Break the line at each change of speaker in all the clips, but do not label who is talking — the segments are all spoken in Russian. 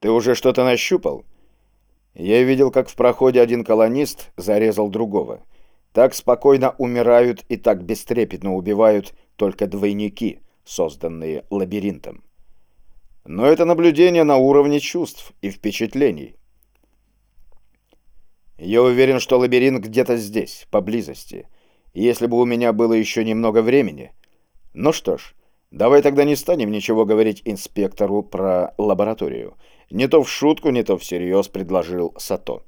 Ты уже что-то нащупал? Я видел, как в проходе один колонист зарезал другого. Так спокойно умирают и так бестрепетно убивают только двойники, созданные лабиринтом. Но это наблюдение на уровне чувств и впечатлений. Я уверен, что лабиринт где-то здесь, поблизости. Если бы у меня было еще немного времени. Ну что ж, давай тогда не станем ничего говорить инспектору про лабораторию. Не то в шутку, не то всерьез предложил Сато.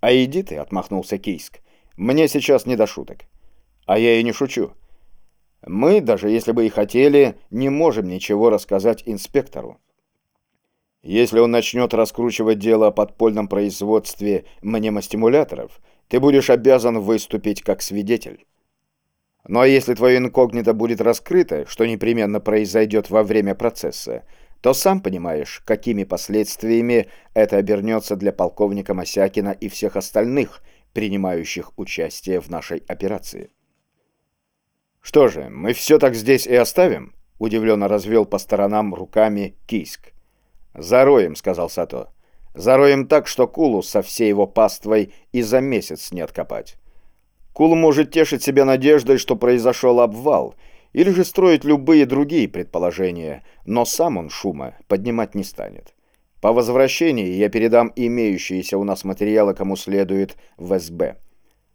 «А иди ты», — отмахнулся Кийск. «Мне сейчас не до шуток». «А я и не шучу. Мы, даже если бы и хотели, не можем ничего рассказать инспектору. Если он начнет раскручивать дело о подпольном производстве мнемостимуляторов, ты будешь обязан выступить как свидетель. Ну а если твое инкогнито будет раскрыто, что непременно произойдет во время процесса, то сам понимаешь, какими последствиями это обернется для полковника Мосякина и всех остальных, принимающих участие в нашей операции. «Что же, мы все так здесь и оставим?» — удивленно развел по сторонам руками Кийск. «Зароем», — сказал Сато. «Зароем так, что Кулу со всей его паствой и за месяц не откопать. Кул может тешить себя надеждой, что произошел обвал, или же строить любые другие предположения, но сам он шума поднимать не станет. По возвращении я передам имеющиеся у нас материалы кому следует в СБ.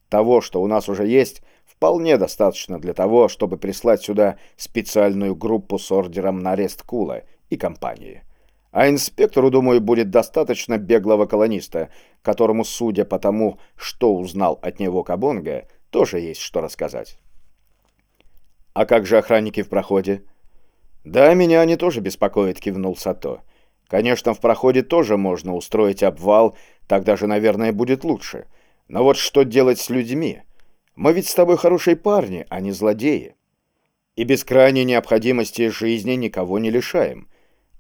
Того, что у нас уже есть, вполне достаточно для того, чтобы прислать сюда специальную группу с ордером на арест Кула и компании. А инспектору, думаю, будет достаточно беглого колониста, которому, судя по тому, что узнал от него Кабонга, тоже есть что рассказать. «А как же охранники в проходе?» «Да, меня они тоже беспокоят», — кивнул Сато. «Конечно, в проходе тоже можно устроить обвал, тогда же, наверное, будет лучше. Но вот что делать с людьми? Мы ведь с тобой хорошие парни, а не злодеи. И без крайней необходимости жизни никого не лишаем.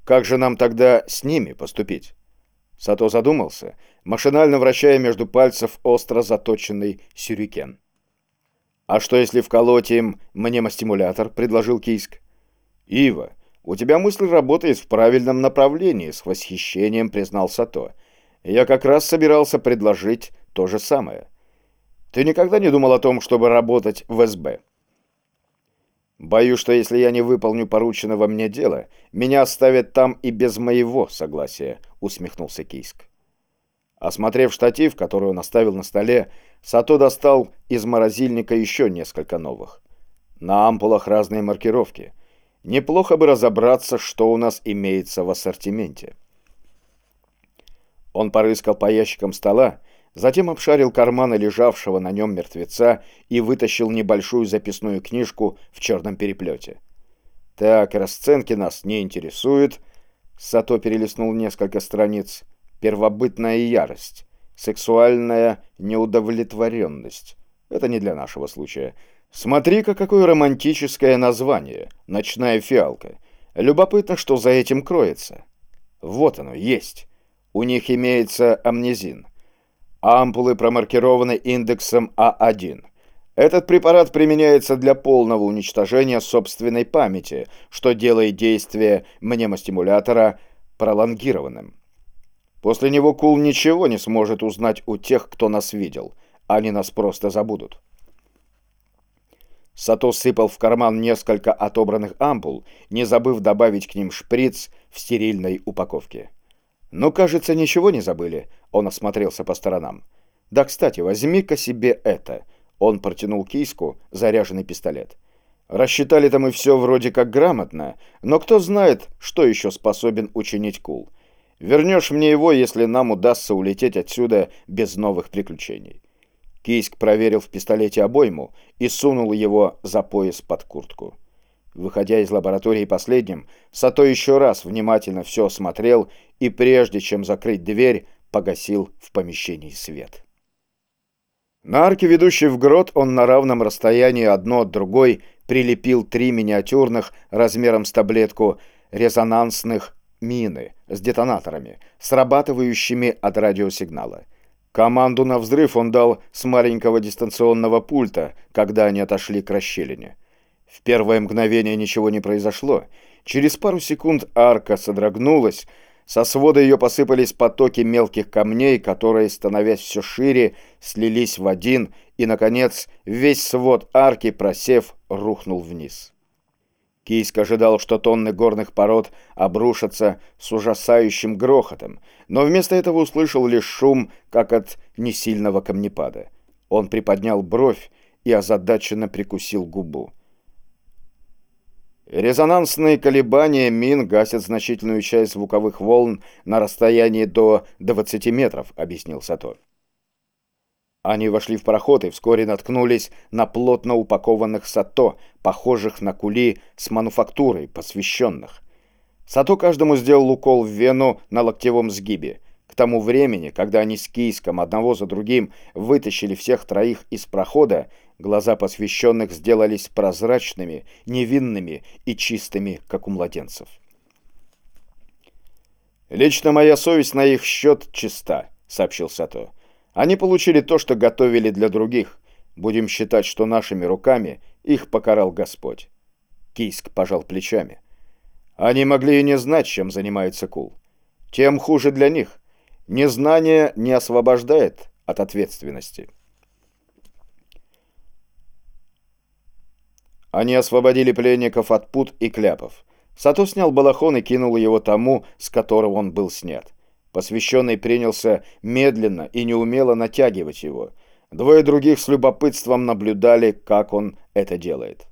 Как же нам тогда с ними поступить?» Сато задумался, машинально вращая между пальцев остро заточенный сюрикен. «А что, если вколоть им мнемостимулятор?» — предложил Кийск. «Ива, у тебя мысль работает в правильном направлении», — с восхищением признал Сато. «Я как раз собирался предложить то же самое. Ты никогда не думал о том, чтобы работать в СБ?» «Боюсь, что если я не выполню порученного мне дела, меня оставят там и без моего согласия», — усмехнулся Кийск. Осмотрев штатив, который он оставил на столе, Сато достал из морозильника еще несколько новых. На ампулах разные маркировки. Неплохо бы разобраться, что у нас имеется в ассортименте. Он порыскал по ящикам стола, затем обшарил карманы лежавшего на нем мертвеца и вытащил небольшую записную книжку в черном переплете. «Так, расценки нас не интересуют». Сато перелистнул несколько страниц первобытная ярость, сексуальная неудовлетворенность. Это не для нашего случая. Смотри-ка, какое романтическое название. Ночная фиалка. Любопытно, что за этим кроется. Вот оно, есть. У них имеется амнезин. Ампулы промаркированы индексом А1. Этот препарат применяется для полного уничтожения собственной памяти, что делает действие мнемостимулятора пролонгированным. После него Кул ничего не сможет узнать у тех, кто нас видел. Они нас просто забудут. Сато сыпал в карман несколько отобранных ампул, не забыв добавить к ним шприц в стерильной упаковке. «Ну, кажется, ничего не забыли», — он осмотрелся по сторонам. «Да, кстати, возьми-ка себе это». Он протянул киску заряженный пистолет. Рассчитали-то мы все вроде как грамотно, но кто знает, что еще способен учинить Кул. Вернешь мне его, если нам удастся улететь отсюда без новых приключений». Кийск проверил в пистолете обойму и сунул его за пояс под куртку. Выходя из лаборатории последним, Сато еще раз внимательно все осмотрел и, прежде чем закрыть дверь, погасил в помещении свет. На арке, ведущей в грот, он на равном расстоянии одно от другой прилепил три миниатюрных, размером с таблетку, резонансных мины с детонаторами, срабатывающими от радиосигнала. Команду на взрыв он дал с маленького дистанционного пульта, когда они отошли к расщелине. В первое мгновение ничего не произошло. Через пару секунд арка содрогнулась, Со свода ее посыпались потоки мелких камней, которые, становясь все шире, слились в один, и, наконец, весь свод арки, просев, рухнул вниз. Кийск ожидал, что тонны горных пород обрушатся с ужасающим грохотом, но вместо этого услышал лишь шум, как от несильного камнепада. Он приподнял бровь и озадаченно прикусил губу. Резонансные колебания мин гасят значительную часть звуковых волн на расстоянии до 20 метров, объяснил Сато. Они вошли в проход и вскоре наткнулись на плотно упакованных сато, похожих на кули с мануфактурой, посвященных. Сато каждому сделал укол в вену на локтевом сгибе. К тому времени, когда они с Кийском одного за другим вытащили всех троих из прохода, Глаза посвященных сделались прозрачными, невинными и чистыми, как у младенцев. «Лично моя совесть на их счет чиста», — сообщил Сато. «Они получили то, что готовили для других. Будем считать, что нашими руками их покарал Господь». Кийск пожал плечами. «Они могли и не знать, чем занимается Кул. Тем хуже для них. Незнание не освобождает от ответственности». Они освободили пленников от пут и кляпов. Сато снял балахон и кинул его тому, с которого он был снят. Посвященный принялся медленно и неумело натягивать его. Двое других с любопытством наблюдали, как он это делает.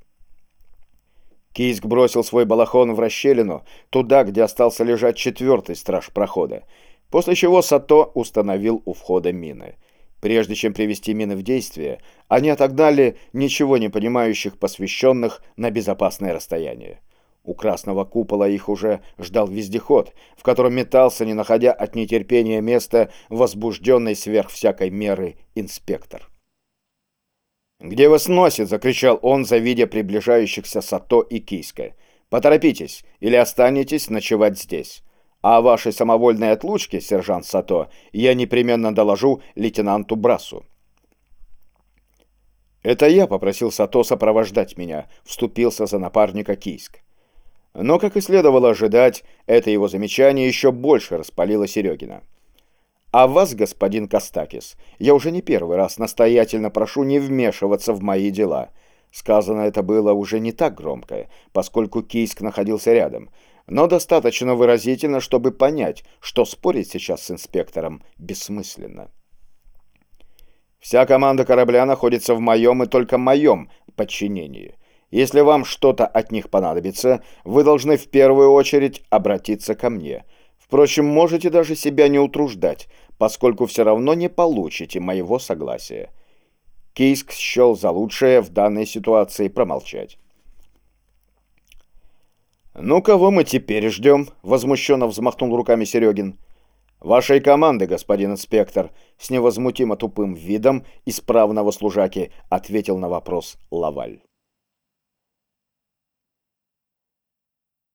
Кийск бросил свой балахон в расщелину, туда, где остался лежать четвертый страж прохода, после чего Сато установил у входа мины. Прежде чем привести мины в действие, они отогнали ничего не понимающих посвященных на безопасное расстояние. У красного купола их уже ждал вездеход, в котором метался, не находя от нетерпения места, возбужденный сверх всякой меры инспектор. «Где вас носит?» — закричал он, завидя приближающихся Сато и Киска. «Поторопитесь, или останетесь ночевать здесь. А о вашей самовольной отлучке, сержант Сато, я непременно доложу лейтенанту Брасу. Это я попросил Сато сопровождать меня, вступился за напарника Кийск. Но, как и следовало ожидать, это его замечание еще больше распалило Серегина. А вас, господин Костакис, я уже не первый раз настоятельно прошу не вмешиваться в мои дела. Сказано это было уже не так громко, поскольку Кийск находился рядом, но достаточно выразительно, чтобы понять, что спорить сейчас с инспектором бессмысленно. Вся команда корабля находится в моем и только моем подчинении. Если вам что-то от них понадобится, вы должны в первую очередь обратиться ко мне. Впрочем, можете даже себя не утруждать, поскольку все равно не получите моего согласия. Кийск счел за лучшее в данной ситуации промолчать. «Ну, кого мы теперь ждем?» — возмущенно взмахнул руками Серегин. «Вашей команды, господин инспектор», — с невозмутимо тупым видом исправного служаки ответил на вопрос Лаваль.